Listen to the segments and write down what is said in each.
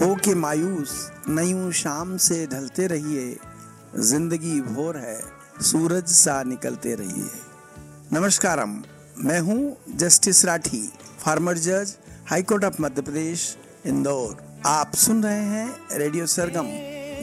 हो के मायूस, नयूं शाम से ढलते रहिए, ज़िंदगी भोर है, सूरज सा निकलते रहिए। नमस्कारम, मैं हूँ जस्टिस राठी, फार्मर जज, high court of Madhya Pradesh, Indore. आप सुन रहे हैं रेडियो सरगम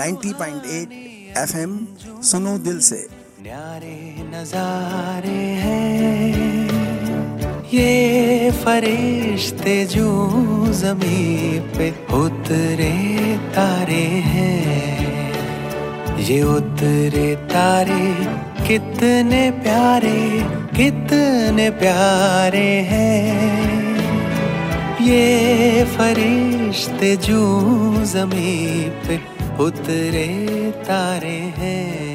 90.8 एफएम, सुनो दिल से। न्यारे नजारे हैं। ये फरिश्ते जो जमी पे उतरे तारे हैं। ये उतरे तारे कितने प्यारे कितने प्यारे हैं। ये फरिश्ते जो जमी पे उतरे तारे हैं।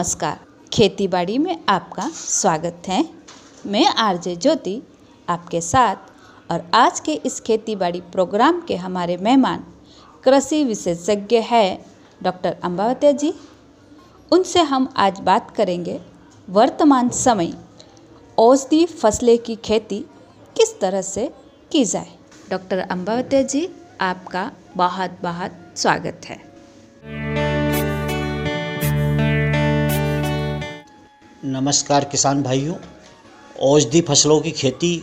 नमस्कार। खेतीबाड़ी में आपका स्वागत है। मैं आरजे ज्योति आपके साथ और आज के इस खेतीबाड़ी प्रोग्राम के हमारे मेहमान कृषि विशेषज्ञ है डॉक्टर अम्बावत्या जी। उनसे हम आज बात करेंगे, वर्तमान समय औषधि फ़सलें की खेती किस तरह से की जाए। डॉक्टर अम्बावत्या जी, आपका बहुत बहुत स्वागत है। नमस्कार किसान भाइयों, औषधि फ़सलों की खेती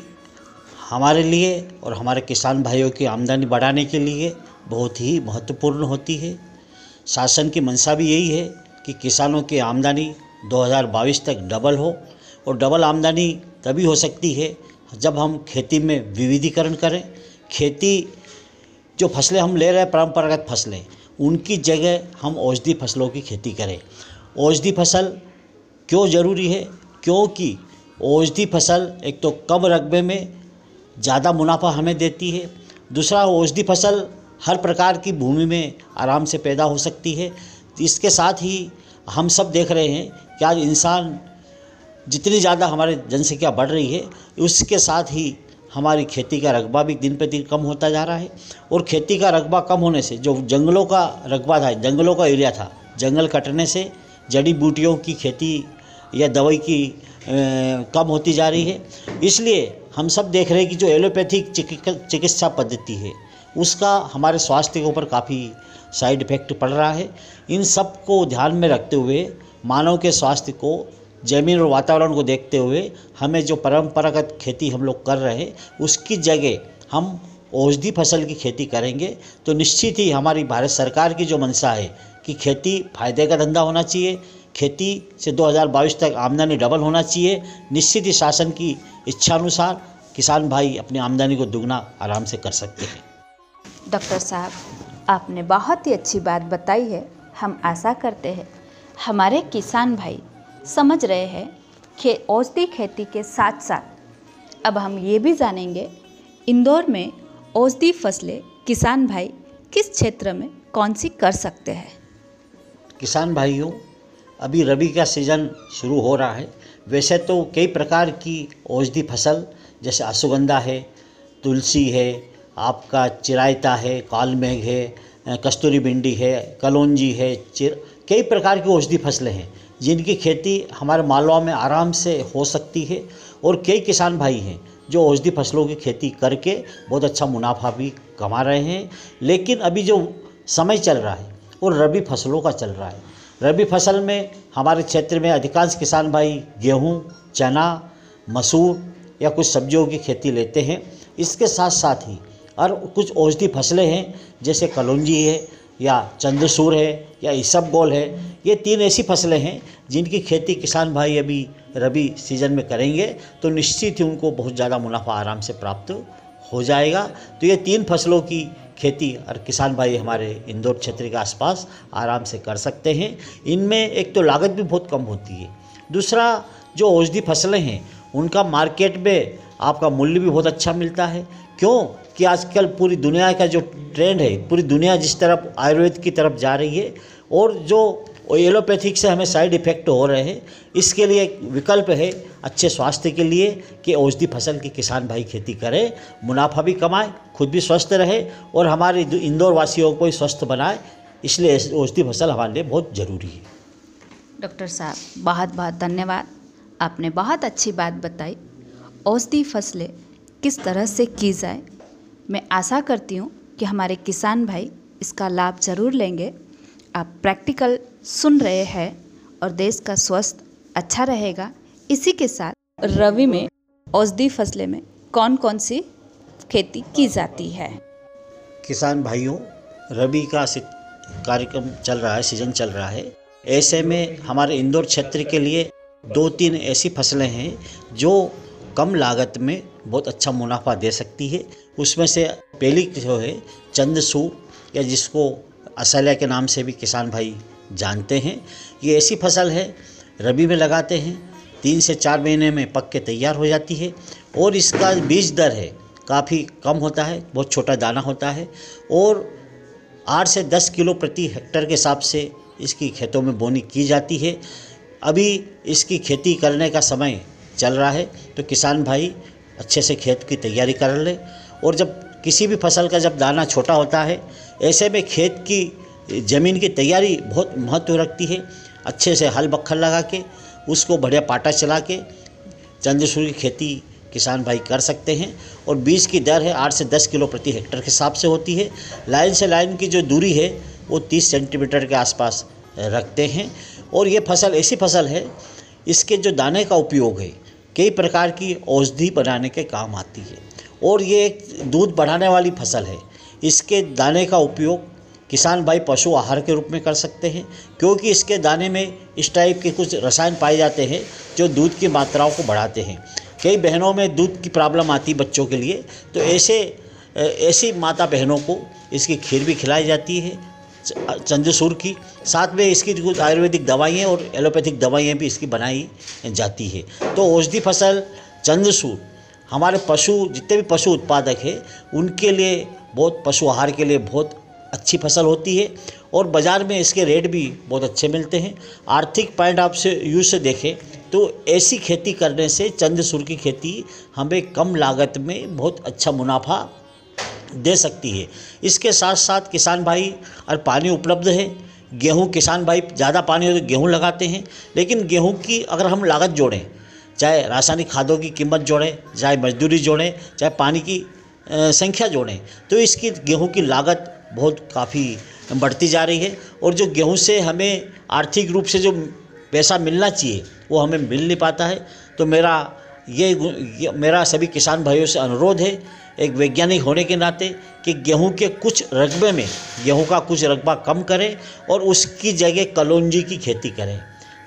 हमारे लिए और हमारे किसान भाइयों की आमदनी बढ़ाने के लिए बहुत ही महत्वपूर्ण होती है। शासन की मंशा भी यही है कि किसानों की आमदनी 2022 तक डबल हो और डबल आमदनी तभी हो सकती है जब हम खेती में विविधीकरण करें। खेती जो फ़सलें हम ले रहे हैं, परंपरागत फ़सलें, उनकी जगह हम औषधि फ़सलों की खेती करें। औषधि फ़सल क्यों ज़रूरी है? क्योंकि औषधि फ़सल एक तो कम रकबे में ज़्यादा मुनाफा हमें देती है। दूसरा, औषधि फ़सल हर प्रकार की भूमि में आराम से पैदा हो सकती है। इसके साथ ही हम सब देख रहे हैं कि आज इंसान जितनी ज़्यादा हमारे जनसंख्या बढ़ रही है, उसके साथ ही हमारी खेती का रकबा भी दिन पे दिन कम होता जा रहा है। और खेती का रकबा कम होने से, जो जंगलों का रकबा था, जंगलों का एरिया था, जंगल कटने से जड़ी बूटियों की खेती या दवाई की कम होती जा रही है। इसलिए हम सब देख रहे हैं कि जो एलोपैथिक चिकित्सा पद्धति है, उसका हमारे स्वास्थ्य के ऊपर काफ़ी साइड इफ़ेक्ट पड़ रहा है। इन सबको ध्यान में रखते हुए, मानव के स्वास्थ्य को, ज़मीन और वातावरण को देखते हुए, हमें जो परंपरागत खेती हम लोग कर रहे हैं, उसकी जगह हम औषधि फ़सल की खेती करेंगे। तो निश्चित ही हमारी भारत सरकार की जो मंशा है कि खेती फ़ायदे का धंधा होना चाहिए खेती से 2022 तक आमदनी डबल होना चाहिए। निश्चित ही शासन की इच्छानुसार किसान भाई अपनी आमदनी को दुगना आराम से कर सकते हैं। डॉक्टर साहब आपने बहुत ही अच्छी बात बताई है। हम आशा करते हैं हमारे किसान भाई समझ रहे हैं कि औषधि खेती के साथ साथ अब हम ये भी जानेंगे इंदौर में औषधि फ़सलें किसान भाई किस क्षेत्र में कौन सी कर सकते हैं। किसान भाइयों अभी रबी का सीज़न शुरू हो रहा है। वैसे तो कई प्रकार की औषधि फ़सल, जैसे अश्वगंधा है, तुलसी है, आपका चिरायता है, कालमेघ है कस्तूरी भिंडी है, कलौंजी है, चिर, कई प्रकार की औषधि फ़सलें हैं, जिनकी खेती हमारे मालवा में आराम से हो सकती है और कई किसान भाई हैं जो औषधि फ़सलों की खेती करके बहुत अच्छा मुनाफा भी कमा रहे हैं। लेकिन अभी जो समय चल रहा है वो रबी फ़सलों का चल रहा है रबी फ़सल में हमारे क्षेत्र में अधिकांश किसान भाई गेहूँ, चना, मसूर या कुछ सब्जियों की खेती लेते हैं। इसके साथ साथ ही और कुछ औषधि फ़सलें हैं, जैसे कलौंजी है या चंद्रसूर है या इसबगोल है। ये तीन ऐसी फ़सलें हैं जिनकी खेती किसान भाई अभी रबी सीज़न में करेंगे तो निश्चित ही उनको बहुत ज़्यादा मुनाफा आराम से प्राप्त हो जाएगा। तो ये तीन फ़सलों की खेती और किसान भाई हमारे इंदौर क्षेत्र के आसपास आराम से कर सकते हैं। इनमें एक तो लागत भी बहुत कम होती है। दूसरा, जो औषधि फ़सलें हैं, उनका मार्केट में आपका मूल्य भी बहुत अच्छा मिलता है। क्यों? कि आजकल पूरी दुनिया का जो ट्रेंड है, पूरी दुनिया जिस तरफ़ आयुर्वेद की तरफ़ जा रही है, और जो एलोपैथिक से हमें साइड इफ़ेक्ट हो रहे हैं। इसके लिए एक विकल्प है अच्छे स्वास्थ्य के लिए कि औषधि फ़सल की किसान भाई खेती करें, मुनाफा भी कमाए, खुद भी स्वस्थ रहे और हमारे इंदौर वासियों को भी स्वस्थ बनाए। इसलिए औषधि फ़सल हमारे लिए बहुत ज़रूरी है। डॉक्टर साहब, बहुत बहुत धन्यवाद। आपने बहुत अच्छी बात बताई। औषधि फ़सलें किस तरह से की जाए। मैं आशा करती हूँ कि हमारे किसान भाई इसका लाभ ज़रूर लेंगे। आप प्रैक्टिकल सुन रहे हैं और देश का स्वास्थ्य अच्छा रहेगा। इसी के साथ रवि में औषधि फ़सलें में कौन कौन सी खेती की जाती है? किसान भाइयों रबी का कार्यक्रम चल रहा है, सीज़न चल रहा है। ऐसे में हमारे इंदौर क्षेत्र के लिए दो तीन ऐसी फ़सलें हैं जो कम लागत में बहुत अच्छा मुनाफा दे सकती है। उसमें से पहली जो है चंदसूर या जिसको असलिया के नाम से भी किसान भाई जानते हैं। ये ऐसी फ़सल है, रबी में लगाते हैं, तीन से चार महीने में पक के तैयार हो जाती है और इसका बीज दर है, काफ़ी कम होता है, बहुत छोटा दाना होता है और आठ से दस किलो प्रति हेक्टर के हिसाब से इसकी खेतों में बोनी की जाती है। अभी इसकी खेती करने का समय चल रहा है तो किसान भाई अच्छे से खेत की तैयारी कर ले और जब किसी भी फ़सल का जब दाना छोटा होता है, ऐसे में खेत की ज़मीन की तैयारी बहुत महत्व रखती है। अच्छे से हल बखर लगा के, उसको बढ़िया पाटा चला के चंद्रसूर की खेती किसान भाई कर सकते हैं। और बीज की दर है आठ से दस किलो प्रति हेक्टर के हिसाब से होती है। लाइन से लाइन की जो दूरी है, वो तीस सेंटीमीटर के आसपास रखते हैं। और ये फ़सल ऐसी फ़सल है, इसके जो दाने का उपयोग है, कई प्रकार की औषधि बनाने के काम आती है। और ये एक दूध बढ़ाने वाली फ़सल है, इसके दाने का उपयोग किसान भाई पशु आहार के रूप में कर सकते हैं, क्योंकि इसके दाने में इस टाइप के कुछ रसायन पाए जाते हैं, जो दूध की मात्राओं को बढ़ाते हैं। कई बहनों में दूध की प्रॉब्लम आती बच्चों के लिए तो ऐसे ऐसी माता बहनों को इसकी खीर भी खिलाई जाती है चंद्रसूर की। साथ में इसकी कुछ आयुर्वेदिक दवाइयाँ और एलोपैथिक दवाइयाँ भी इसकी बनाई जाती है। तो औषधि फ़सल चंद्रसूर हमारे पशु, जितने भी पशु उत्पादक हैं, उनके लिए बहुत, पशु आहार के लिए बहुत अच्छी फ़सल होती है और बाज़ार में इसके रेट भी बहुत अच्छे मिलते हैं। आर्थिक पॉइंट आप से व्यू से देखें तो ऐसी खेती करने से चंद्रसूर की खेती हमें कम लागत में बहुत अच्छा मुनाफा दे सकती है। इसके साथ साथ किसान भाई और पानी उपलब्ध है। गेहूँ किसान भाई ज़्यादा पानी हो तो गेहूँ लगाते हैं, लेकिन गेहूँ की अगर हम लागत जोड़ें, चाहे रासायनिक खादों की कीमत जोड़ें, चाहे मजदूरी जोड़ें, चाहे पानी की संख्या जोड़ें तो इसकी गेहूँ की लागत बहुत काफ़ी बढ़ती जा रही है और जो गेहूँ से हमें आर्थिक रूप से जो पैसा मिलना चाहिए वो हमें मिल नहीं पाता है। तो मेरा ये, ये मेरा सभी किसान भाइयों से अनुरोध है एक वैज्ञानिक होने के नाते कि गेहूँ के कुछ रकबे में गेहूँ का कुछ रकबा कम करें और उसकी जगह कलौंजी की खेती करें।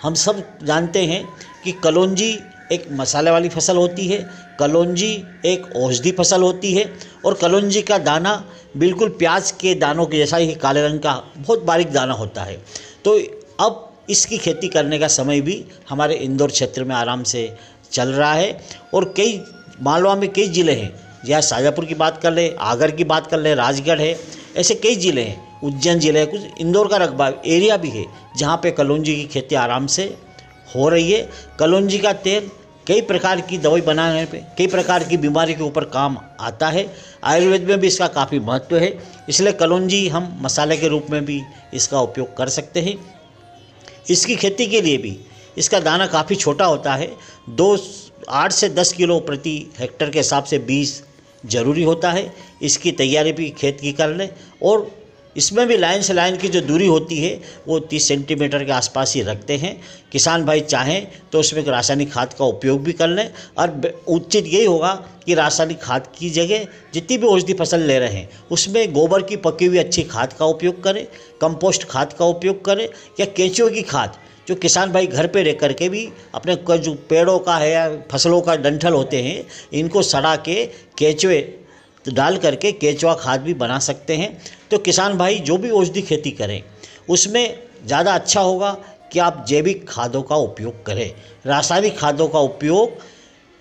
हम सब जानते हैं कि कलौंजी एक मसाले वाली फ़सल होती है, कलौंजी एक औषधि फ़सल होती है और कलौंजी का दाना बिल्कुल प्याज के दानों के जैसा ही काले रंग का बहुत बारीक दाना होता है। तो अब इसकी खेती करने का समय भी हमारे इंदौर क्षेत्र में आराम से चल रहा है और कई, मालवा में कई ज़िले हैं जहाँ शाजापुर की बात कर ले, आगर की बात कर ले, राजगढ़ है, ऐसे कई ज़िले हैं, उज्जैन ज़िले कुछ इंदौर का रकबा एरिया भी है, जहाँ पे कलौंजी की खेती आराम से हो रही है। कलौंजी का तेल कई प्रकार की दवाई बनाने पे, कई प्रकार की बीमारी के ऊपर काम आता है। आयुर्वेद में भी इसका काफ़ी महत्व है। इसलिए कलौंजी हम मसाले के रूप में भी इसका उपयोग कर सकते हैं। इसकी खेती के लिए भी इसका दाना काफ़ी छोटा होता है। दो, आठ से दस किलो प्रति हेक्टर के हिसाब से बीज ज़रूरी होता है। इसकी तैयारी भी खेत की कर लें और इसमें भी लाइन से लाइन की जो दूरी होती है, वो 30 सेंटीमीटर के आसपास ही रखते हैं। किसान भाई चाहें तो उसमें रासायनिक खाद का उपयोग भी कर लें और उचित यही होगा कि रासायनिक खाद की जगह जितनी भी औषधि फ़सल ले रहे हैं, उसमें गोबर की पकी हुई अच्छी खाद का उपयोग करें, कंपोस्ट खाद का उपयोग करें या केंचुए की खाद, जो किसान भाई घर पे रह करके भी अपने जो पेड़ों का है या फ़सलों का डंठल होते हैं, इनको सड़ा के केंचुए डाल करके केंचुआ खाद भी बना सकते हैं। तो किसान भाई, जो भी औषधि खेती करें, उसमें ज़्यादा अच्छा होगा कि आप जैविक खादों का उपयोग करें। रासायनिक खादों का उपयोग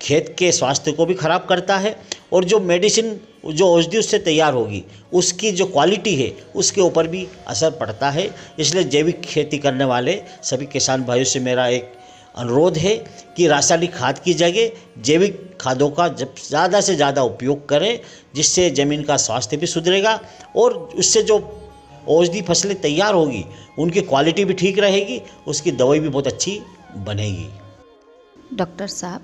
खेत के स्वास्थ्य को भी खराब करता है और जो मेडिसिन, जो औषधि उससे तैयार होगी, उसकी जो क्वालिटी है, उसके ऊपर भी असर पड़ता है। इसलिए जैविक खेती करने वाले सभी किसान भाइयों से मेरा एक अनुरोध है कि रासायनिक खाद की जगह जैविक खादों का ज़्यादा से ज़्यादा उपयोग करें, जिससे ज़मीन का स्वास्थ्य भी सुधरेगा और उससे जो औषधि फ़सलें तैयार होगी, उनकी क्वालिटी भी ठीक रहेगी, उसकी दवाई भी बहुत अच्छी बनेगी। डॉक्टर साहब,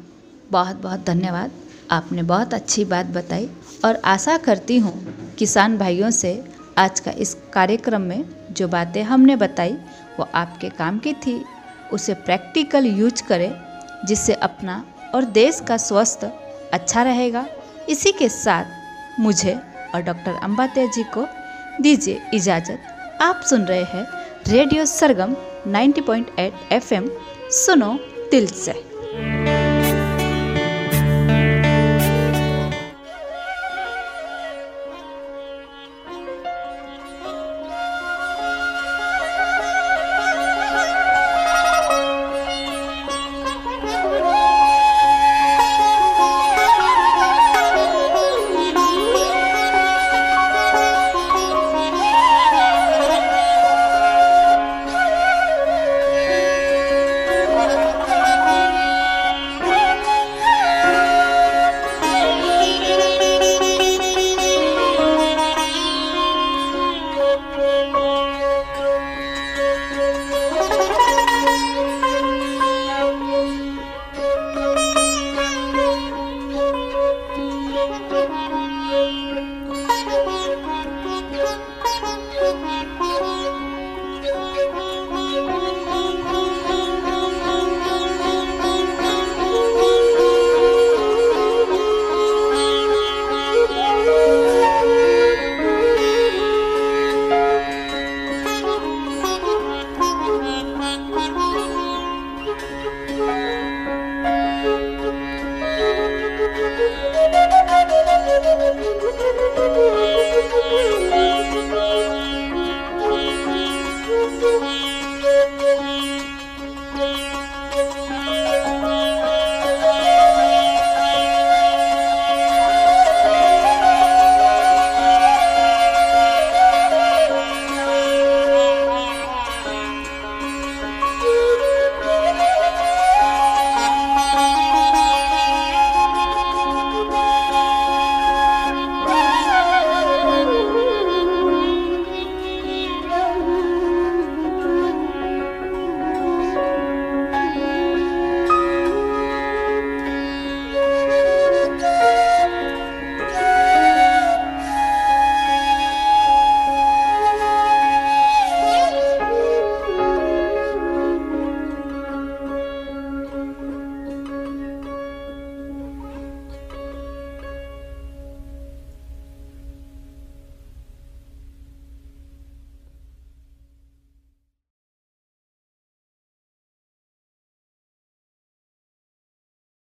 बहुत बहुत धन्यवाद। आपने बहुत अच्छी बात बताई और आशा करती हूँ किसान भाइयों से आज का इस कार्यक्रम में जो बातें हमने बताई, वो आपके काम की थी। उसे प्रैक्टिकल यूज़ करें, जिससे अपना और देश का स्वास्थ्य अच्छा रहेगा। इसी के साथ मुझे और डॉक्टर अम्बात्या जी को दीजिए इजाज़त। आप सुन रहे हैं रेडियो सरगम 90.8 एफएम। सुनो दिल से।